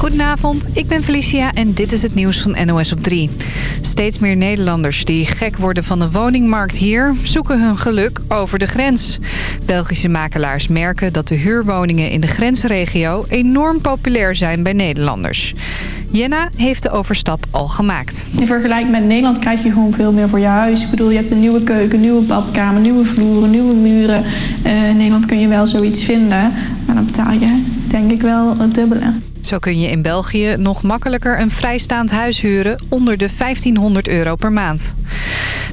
Goedenavond, ik ben Felicia en dit is het nieuws van NOS op 3. Steeds meer Nederlanders die gek worden van de woningmarkt hier... zoeken hun geluk over de grens. Belgische makelaars merken dat de huurwoningen in de grensregio... enorm populair zijn bij Nederlanders. Jenna heeft de overstap al gemaakt. In vergelijking met Nederland krijg je gewoon veel meer voor je huis. Ik bedoel, je hebt een nieuwe keuken, nieuwe badkamer, nieuwe vloeren, nieuwe muren. Uh, in Nederland kun je wel zoiets vinden. Maar dan betaal je denk ik wel het dubbele. Zo kun je in België nog makkelijker een vrijstaand huis huren onder de 1500 euro per maand.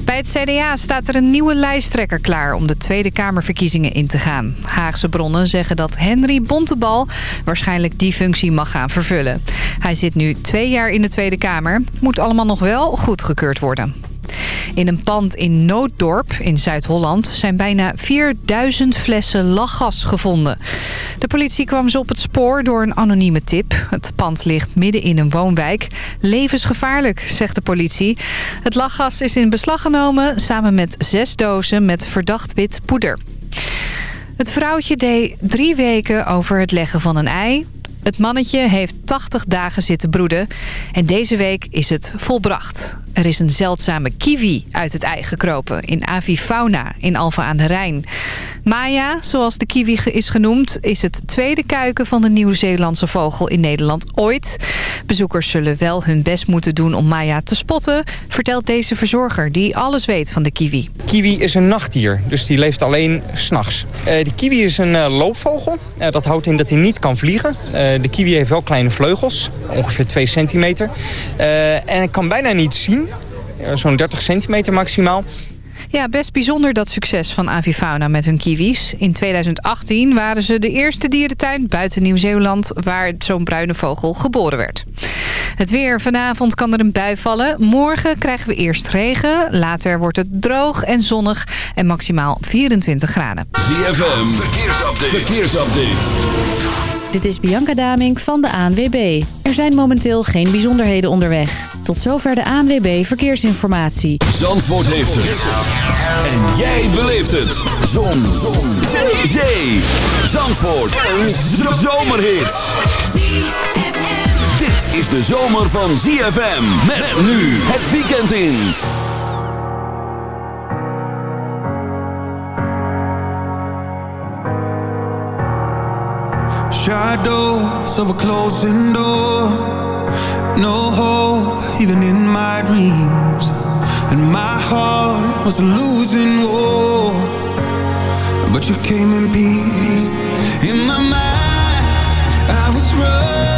Bij het CDA staat er een nieuwe lijsttrekker klaar om de Tweede Kamerverkiezingen in te gaan. Haagse bronnen zeggen dat Henry Bontebal waarschijnlijk die functie mag gaan vervullen. Hij zit nu twee jaar in de Tweede Kamer. Moet allemaal nog wel goedgekeurd worden. In een pand in Nooddorp in Zuid-Holland zijn bijna 4000 flessen lachgas gevonden. De politie kwam ze op het spoor door een anonieme tip. Het pand ligt midden in een woonwijk. Levensgevaarlijk, zegt de politie. Het lachgas is in beslag genomen samen met zes dozen met verdacht wit poeder. Het vrouwtje deed drie weken over het leggen van een ei. Het mannetje heeft 80 dagen zitten broeden. En deze week is het volbracht. Er is een zeldzame kiwi uit het ei gekropen in Avifauna in Alfa aan de Rijn. Maya, zoals de kiwi is genoemd, is het tweede kuiken van de Nieuw-Zeelandse vogel in Nederland ooit. Bezoekers zullen wel hun best moeten doen om Maya te spotten, vertelt deze verzorger die alles weet van de kiwi. Kiwi is een nachtdier, dus die leeft alleen s'nachts. Uh, de kiwi is een uh, loopvogel. Uh, dat houdt in dat hij niet kan vliegen. de kiwi heeft wel kleine vleugels, ongeveer 2 centimeter. en kan bijna niet zien, zo'n 30 centimeter maximaal. Ja, best bijzonder dat succes van Avifauna met hun kiwis. In 2018 waren ze de eerste dierentuin buiten Nieuw-Zeeland... waar zo'n bruine vogel geboren werd. Het weer. Vanavond kan er een bui vallen. Morgen krijgen we eerst regen. Later wordt het droog en zonnig en maximaal 24 graden. ZFM. Verkeersupdate. Verkeersupdate. Dit is Bianca Damink van de ANWB. Er zijn momenteel geen bijzonderheden onderweg. Tot zover de ANWB Verkeersinformatie. Zandvoort heeft het. En jij beleeft het. Zon. Zon. Zee. Zee. Zandvoort. Een zomerhit. Dit is de zomer van ZFM. Met nu het weekend in. Shadows of a closing door. No hope even in my dreams. And my heart was losing war. But you came in peace. In my mind I was running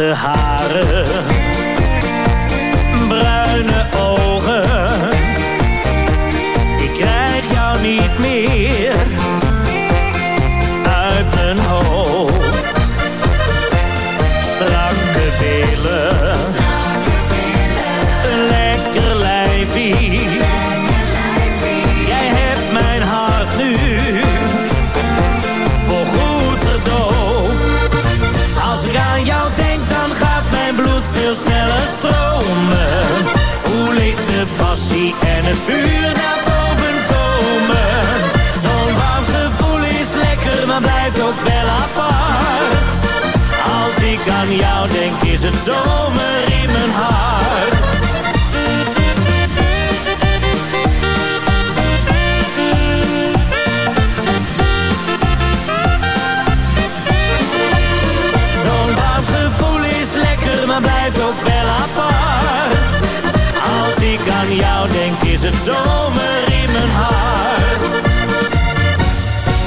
te halen. vuur naar boven komen. Zo'n warm gevoel is lekker, maar blijft ook wel apart. Als ik aan jou denk, is het zomer in mijn hart. Zo'n warm gevoel is lekker, maar blijft ook wel apart ik aan jou denk, is het zomer in mijn hart.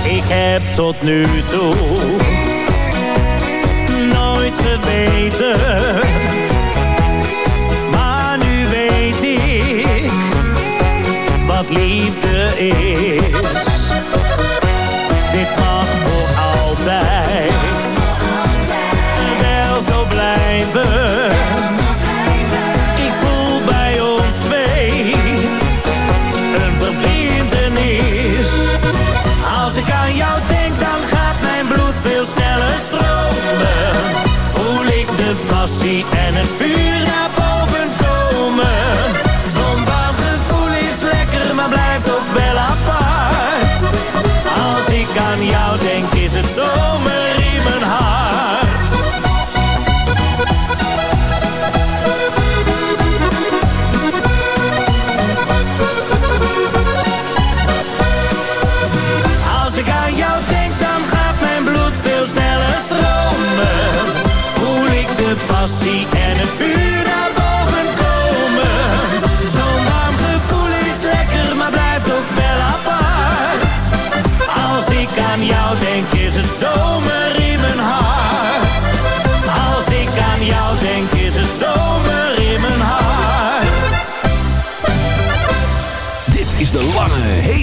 Ik heb tot nu toe nooit geweten. Maar nu weet ik wat liefde is. Dit mag voor altijd.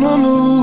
gonna move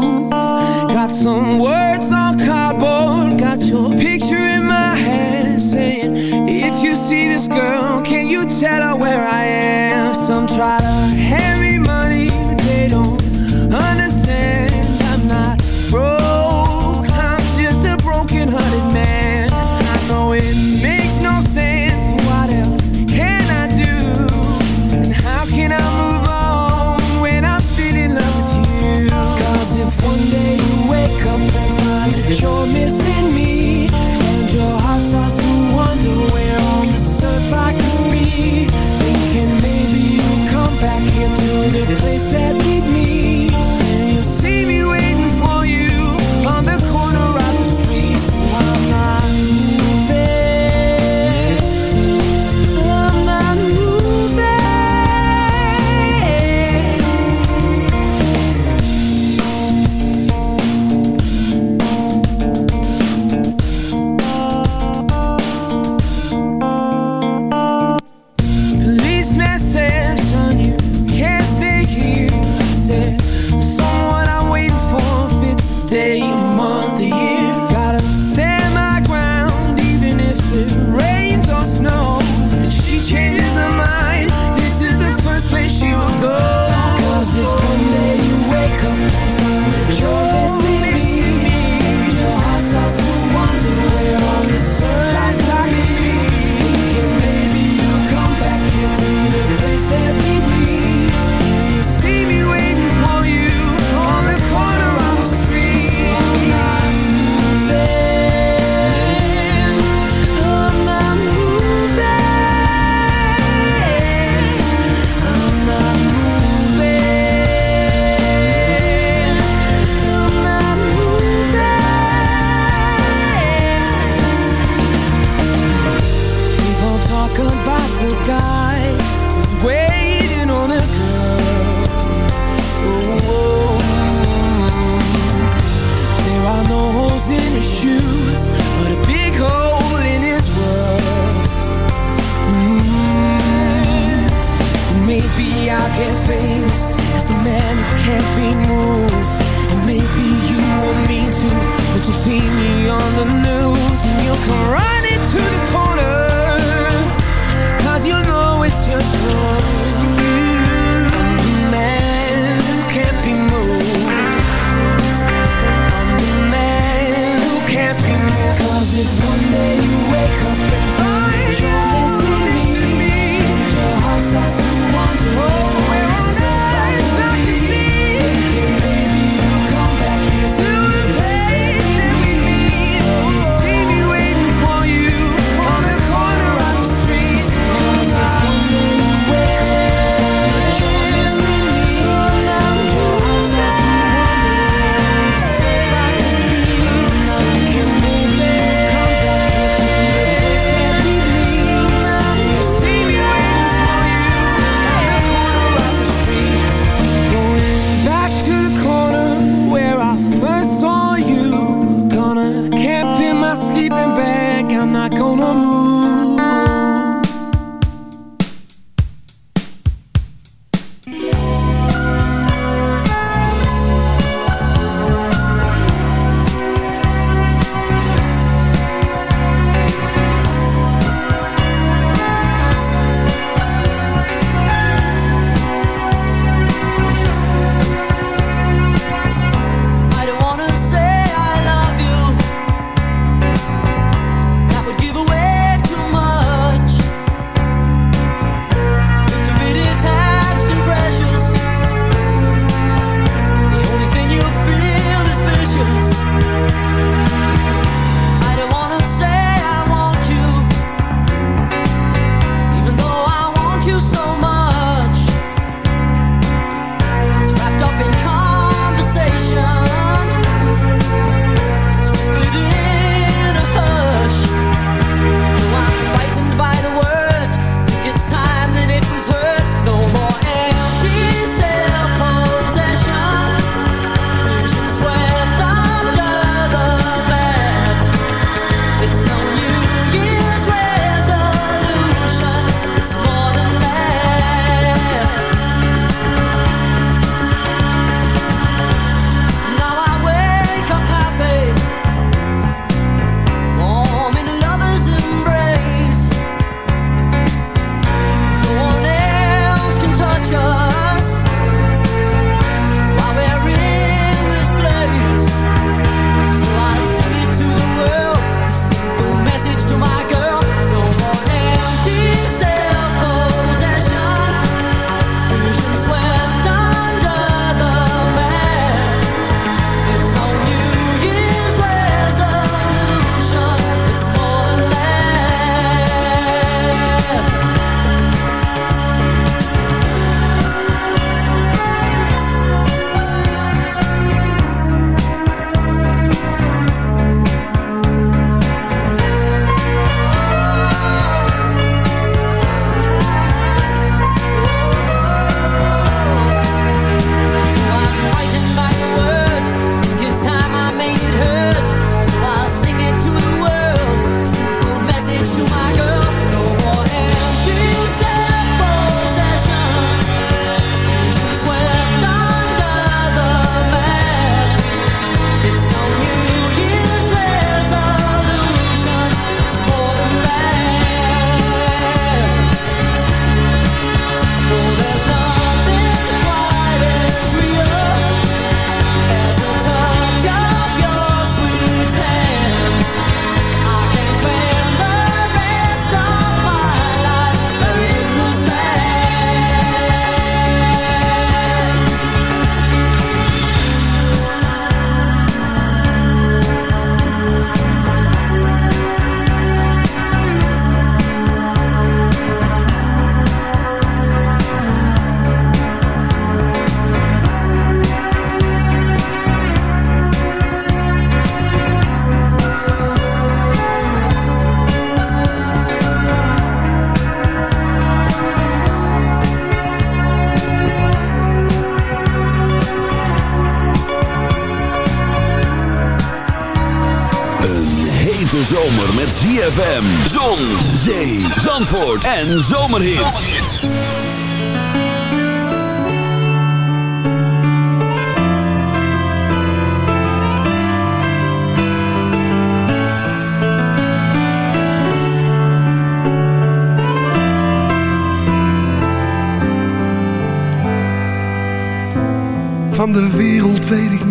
hete zomer met ZFM. Zon, zee, zandvoort en zomerhits. Van de wereld weet ik.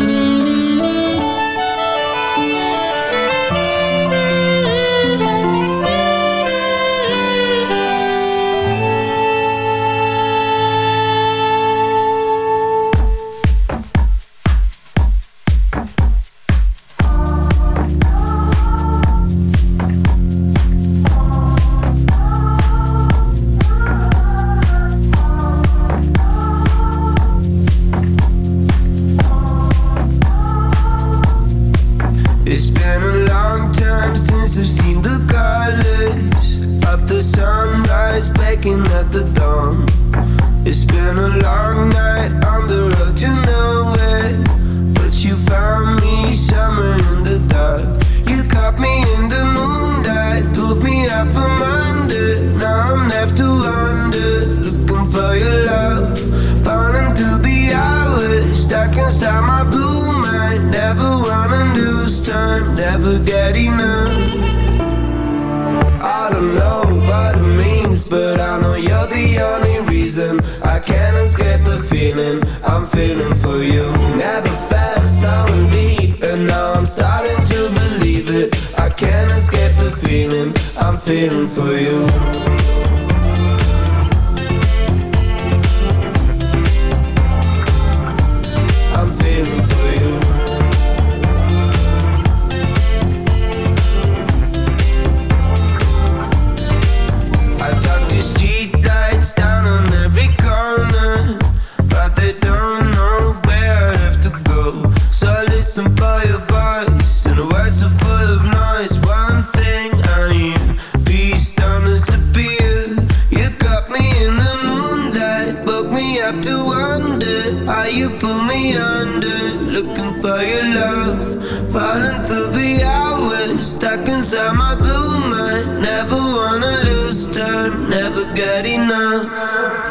for your love. Falling through the hours, stuck inside my blue mind. Never wanna lose time, never get enough.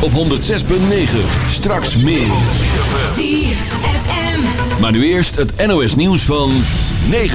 Op 106.9. Straks meer. ZFM. Maar nu eerst het NOS nieuws van 9